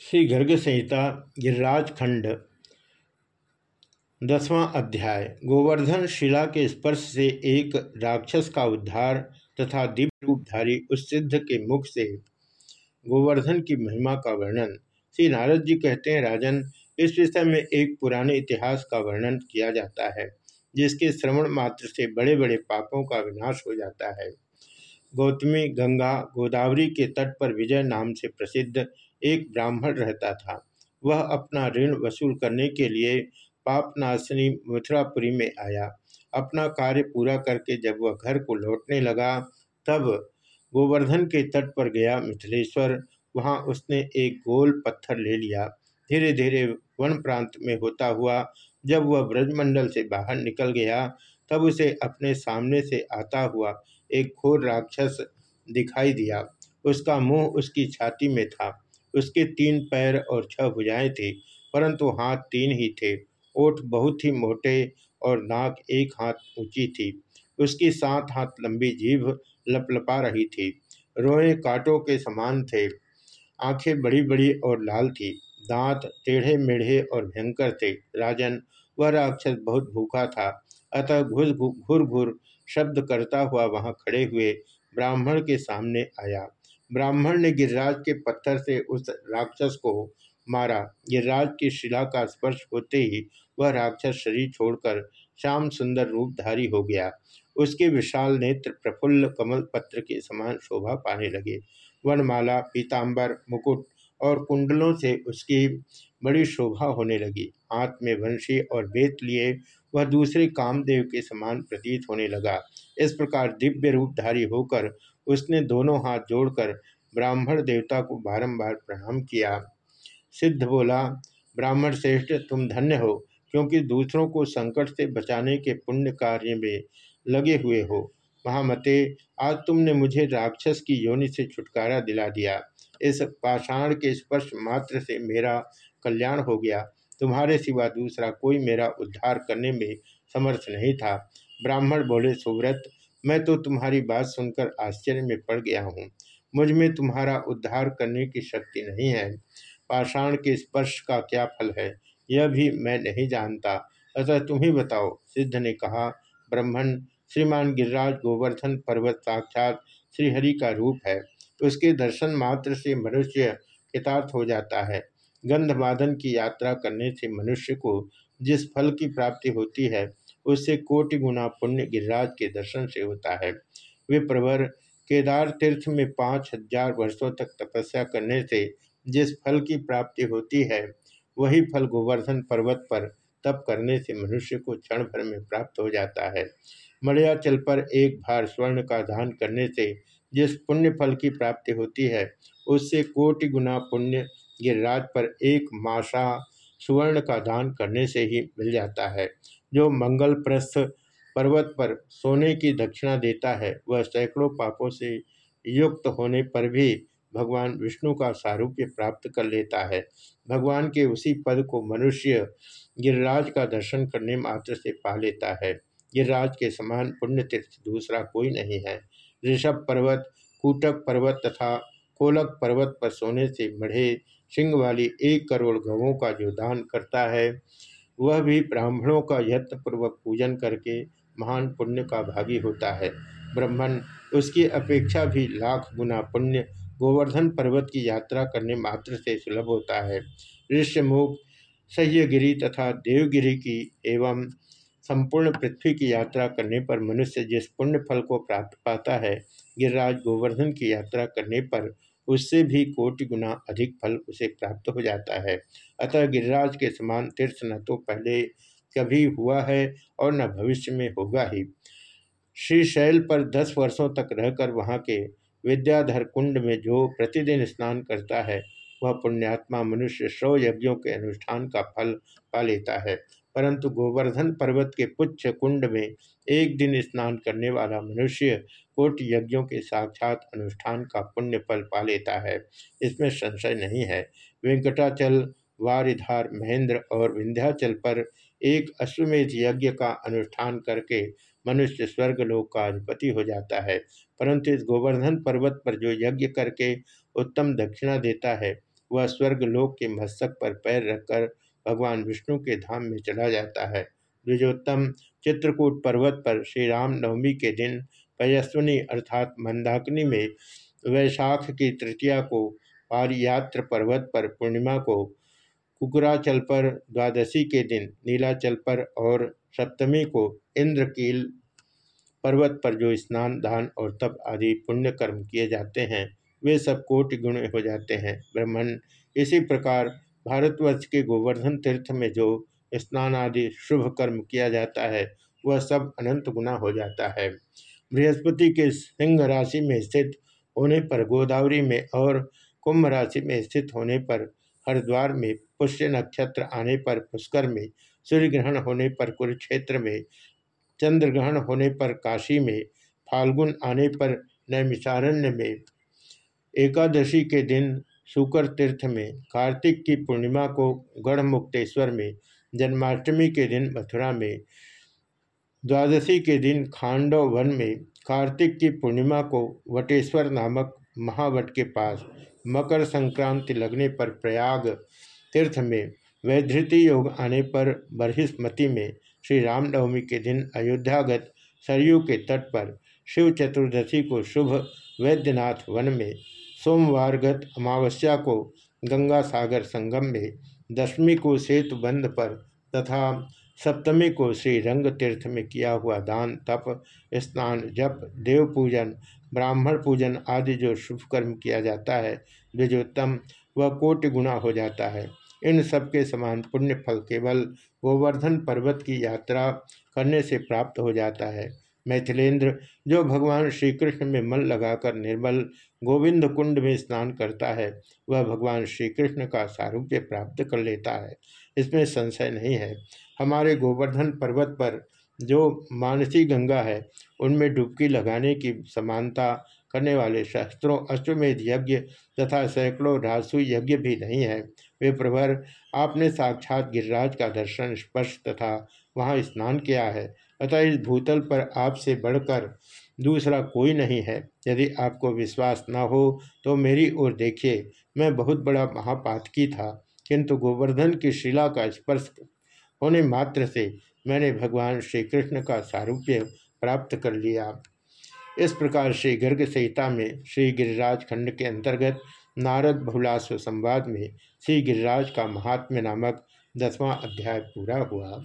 श्री गर्ग संहिता गिरिराज खंड दसवां अध्याय, गोवर्धन शिला के स्पर्श से एक राक्षस का उद्धार तथा दिव्य रूपधारी उस सिद्ध के मुख से गोवर्धन की महिमा का वर्णन। श्री नारद जी कहते हैं, राजन, इस विषय में एक पुराने इतिहास का वर्णन किया जाता है, जिसके श्रवण मात्र से बड़े बड़े पापों का विनाश हो जाता है। गौतमी गंगा गोदावरी के तट पर विजय नाम से प्रसिद्ध एक ब्राह्मण रहता था। वह अपना ऋण वसूल करने के लिए पापनाशनी मथुरापुरी में आया। अपना कार्य पूरा करके जब वह घर को लौटने लगा, तब गोवर्धन के तट पर गया मिथिलेश्वर। वहाँ उसने एक गोल पत्थर ले लिया। धीरे धीरे वन प्रांत में होता हुआ जब वह ब्रजमंडल से बाहर निकल गया, तब उसे अपने सामने से आता हुआ एक घोर राक्षस दिखाई दिया। उसका मुँह उसकी छाती में था। उसके तीन पैर और छह भुजाएँ थी, परंतु हाथ तीन ही थे। ओठ बहुत ही मोटे और नाक एक हाथ ऊँची थी। उसकी सात हाथ लंबी जीभ लपलपा रही थी। रोए कांटों के समान थे। आँखें बड़ी बड़ी और लाल थी। दांत टेढ़े मेढ़े और भयंकर थे। राजन, वह राक्षस बहुत भूखा था। अतः घुस घुर घुर शब्द करता हुआ वहाँ खड़े हुए ब्राह्मण के सामने आया। ब्राह्मण ने गिरिराज के पत्थर से उस राक्षस को मारा। गिरिराज की शिला का स्पर्श होते ही वह राक्षस शरीर छोड़कर श्याम सुंदर रूपधारी हो गया। उसके विशाल नेत्र प्रफुल्ल कमल पत्र के समान शोभा पाने लगे। वनमाला पीताम्बर मुकुट और कुंडलों से उसकी बड़ी शोभा होने लगी। हाथ में वंशी और बेत लिए वह दूसरे कामदेव के समान प्रतीत होने लगा। इस प्रकार दिव्य रूपधारी होकर उसने दोनों हाथ जोड़कर ब्राह्मण देवता को बारंबार प्रणाम किया। सिद्ध बोला, ब्राह्मण श्रेष्ठ, तुम धन्य हो, क्योंकि दूसरों को संकट से बचाने के पुण्य कार्य में लगे हुए हो। महामते, आज तुमने मुझे राक्षस की योनि से छुटकारा दिला दिया। इस पाषाण के स्पर्श मात्र से मेरा कल्याण हो गया। तुम्हारे सिवा दूसरा कोई मेरा उद्धार करने में समर्थ नहीं था। ब्राह्मण बोले, सुव्रत, मैं तो तुम्हारी बात सुनकर आश्चर्य में पड़ गया हूँ। मुझमें तुम्हारा उद्धार करने की शक्ति नहीं है। पाषाण के स्पर्श का क्या फल है, यह भी मैं नहीं जानता। अतः तुम बताओ, सिद्ध ने कहा। ब्राह्मण, श्रीमान गिरिराज गोवर्धन पर्वत साक्षात श्रीहरि का रूप है। उसके दर्शन मात्र से मनुष्य कृतार्थ हो जाता है। गंधवादन की यात्रा करने से मनुष्य को जिस फल की प्राप्ति होती है, उससे कोटि गुना पुण्य गिरिराज के दर्शन से होता है। वे प्रवर केदार तीर्थ में पाँच हज़ार वर्षों तक तपस्या करने से जिस फल की प्राप्ति होती है, वही फल गोवर्धन पर्वत पर तप करने से मनुष्य को क्षण भर में प्राप्त हो जाता है। मलयाचल पर एक भार स्वर्ण का दान करने से जिस पुण्य फल की प्राप्ति होती है, उससे कोटि गुना पुण्य गिरिराज पर एक मासा सुवर्ण का दान करने से ही मिल जाता है। जो मंगल प्रस्थ पर्वत पर सोने की दक्षिणा देता है, वह सैकड़ों पापों से युक्त होने पर भी भगवान विष्णु का सारूप्य प्राप्त कर लेता है। भगवान के उसी पद को मनुष्य गिरिराज का दर्शन करने मात्र से पा लेता है। गिरिराज के समान पुण्य तीर्थ दूसरा कोई नहीं है। ऋषभ पर्वत, कूटक पर्वत तथा कोलक पर्वत पर सोने से मढ़े सिंह वाली एक करोड़ गवों का जो दान करता है, वह भी ब्राह्मणों का यत्नपूर्वक पूजन करके महान पुण्य का भागी होता है। ब्राह्मण, उसकी अपेक्षा भी लाख गुना पुण्य गोवर्धन पर्वत की यात्रा करने मात्र से सुलभ होता है। ऋष्यमुख, सह्यगिरी तथा देवगिरी की एवं संपूर्ण पृथ्वी की यात्रा करने पर मनुष्य जिस पुण्य फल को प्राप्त पाता है, गिरिराज गोवर्धन की यात्रा करने पर उससे भी कोटि गुना अधिक फल उसे प्राप्त हो जाता है। अतः गिरिराज के समान तीर्थ न तो पहले कभी हुआ है और न भविष्य में होगा ही। श्री शैल पर दस वर्षों तक रहकर वहाँ के विद्याधर कुंड में जो प्रतिदिन स्नान करता है, वह पुण्यात्मा मनुष्य सौ यज्ञों के अनुष्ठान का फल पा लेता है। परंतु गोवर्धन पर्वत के पुच्छ कुंड में एक दिन स्नान करने वाला मनुष्य कोटि यज्ञों के साक्षात अनुष्ठान का पुण्य फल पा लेता है। इसमें संशय नहीं है। वेंकटाचल, वारिधार, महेंद्र और विंध्याचल पर एक अश्वमेध यज्ञ का अनुष्ठान करके मनुष्य स्वर्गलोक का अधिपति हो जाता है। परंतु इस गोवर्धन पर्वत पर जो यज्ञ करके उत्तम दक्षिणा देता है, वह स्वर्गलोक के मस्तक पर पैर रखकर भगवान विष्णु के धाम में चला जाता है। द्विजोत्तम चित्रकूट पर्वत पर श्री राम नवमी के दिन पयस्वनी अर्थात मंदाकिनी में वैशाख की तृतीया को पारियात्र पर्वत पर पूर्णिमा को कुकुराचल पर द्वादशी के दिन नीलाचल पर और सप्तमी को इंद्रकील पर्वत पर जो स्नान, दान और तप आदि पुण्य कर्म किए जाते हैं, वे सब कोटि गुण हो जाते हैं। ब्रह्मण इसी प्रकार भारतवर्ष के गोवर्धन तीर्थ में जो स्नान आदि शुभ कर्म किया जाता है, वह सब अनंत गुना हो जाता है। बृहस्पति के सिंह राशि में स्थित होने पर, गोदावरी में और कुंभ राशि में स्थित होने पर, हरिद्वार में पुष्य नक्षत्र आने पर पुष्कर में, सूर्य ग्रहण होने पर कुरुक्षेत्र में, चंद्र ग्रहण होने पर काशी में, फाल्गुन आने पर नैमिषारण्य में। एकादशी के दिन शुकर तीर्थ में कार्तिक की पूर्णिमा को गढ़ मुक्तेश्वर में, जन्माष्टमी के दिन मथुरा में, द्वादशी के दिन खांडव वन में कार्तिक की पूर्णिमा को वटेश्वर नामक महावट के पास मकर संक्रांति लगने पर प्रयाग तीर्थ में, वैधृति योग आने पर बरहिस्मति में श्री रामनवमी के दिन अयोध्यागत सरयू के तट पर शिव चतुर्दशी को शुभ वैद्यनाथ वन में सोमवारगत अमावस्या को गंगा सागर संगम में दशमी को सेतु बंद पर तथा सप्तमी को श्री रंग तीर्थ में किया हुआ दान, तप, स्नान, जप, देव पूजन, ब्राह्मण पूजन आदि जो शुभ कर्म किया जाता है, द्विजोत्तम वह कोटि गुणा हो जाता है। इन सबके समान पुण्य फल केवल गोवर्धन पर्वत की यात्रा करने से प्राप्त हो जाता है। मैथिलेंद्र, जो भगवान श्री कृष्ण में मन लगाकर निर्मल गोविंद कुंड में स्नान करता है, वह भगवान श्री कृष्ण का सारूप्य प्राप्त कर लेता है। इसमें संशय नहीं है, हमारे गोवर्धन पर्वत पर जो मानसी गंगा है, उनमें डुबकी लगाने की समानता करने वाले शस्त्रों अश्वमेध यज्ञ तथा सैकड़ों रासु यज्ञ भी नहीं है। वे प्रभर आपने साक्षात गिरिराज का दर्शन स्पर्श तथा वहाँ स्नान किया है। अतः इस भूतल पर आपसे बढ़कर दूसरा कोई नहीं है। यदि आपको विश्वास न हो तो मेरी ओर देखिए। मैं बहुत बड़ा महापातकी था, किंतु गोवर्धन की शिला का स्पर्श होने मात्र से मैंने भगवान श्री कृष्ण का सारूप्य प्राप्त कर लिया। इस प्रकार श्री गर्ग संहिता में श्री गिरिराज खंड के अंतर्गत नारद बहुलास्व संवाद में श्री गिरिराज का महात्म्य नामक दसवां अध्याय पूरा हुआ।